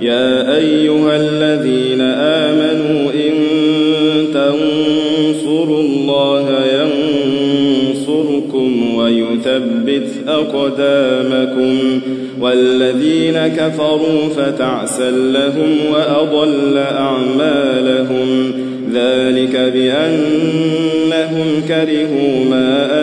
يا أيها الذين آمنوا إن تنصروا الله ينصركم ويثبت أقدامكم والذين كفروا فتعسا لهم وأضل أعمالهم ذلك بأنهم كرهوا ما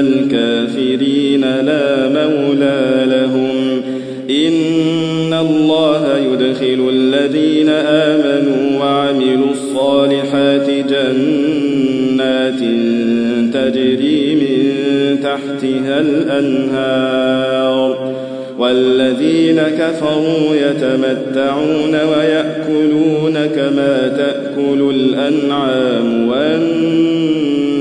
الكافرين لا مولى لهم. إن الله يدخل الذين آمنوا وعملوا الصالحات جنات تجري من تحتها الأنهار. والذين كفروا يتمتعون ويأكلون كما تأكل الأنعام والنار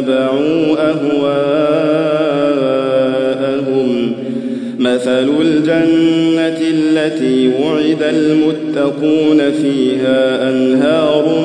واتبعوا أهواءهم. مثل الجنة التي وعد المتقون فيها أنهار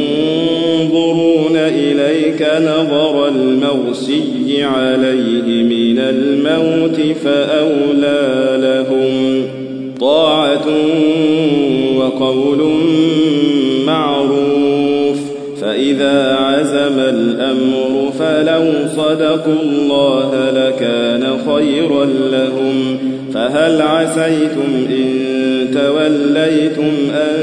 نظر المغشي عليه من الموت فأولى لهم طاعة وقول معروف فإذا عزم الأمر فلو صدقوا الله لكان خيرا لهم فهل عسيتم إن توليتم أن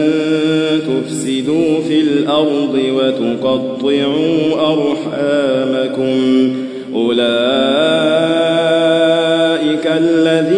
تفسدوا في الأرض وتقطعوا أرحامكم أولئك الذين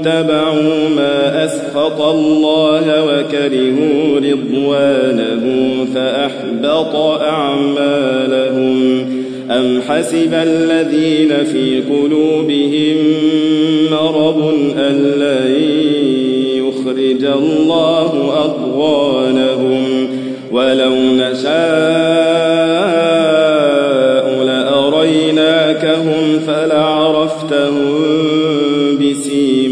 اتبعوا ما أسخط الله وكرهوا رضوانه فأحبط أعمالهم. أم حسب الذين في قلوبهم مرض أن لن يخرج الله أضغانهم؟ ولو نشاء لأريناكهم فلعرفتهم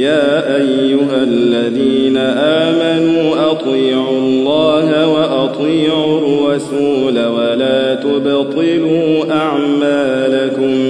يا أيها الذين آمنوا أطيعوا الله وأطيعوا الرسول ولا تبطلوا أعمالكم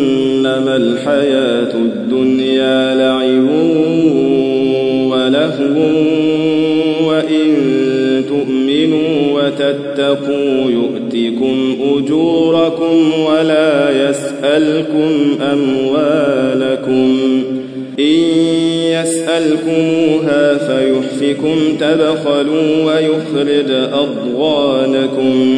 إنما الحياة الدنيا لعب ولهو وإن تؤمنوا وتتقوا يؤتكم أجوركم ولا يسألكم أموالكم إن يسألكموها فيحفكم تبخلوا ويخرج أضغانكم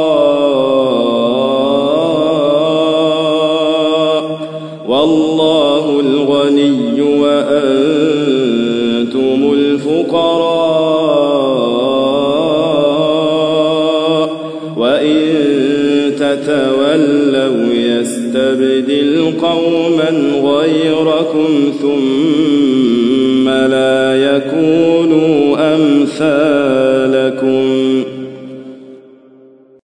وأنتم الفقراء وإن تتولوا يستبدل قوما غيركم ثم لا يكونوا أمثالكم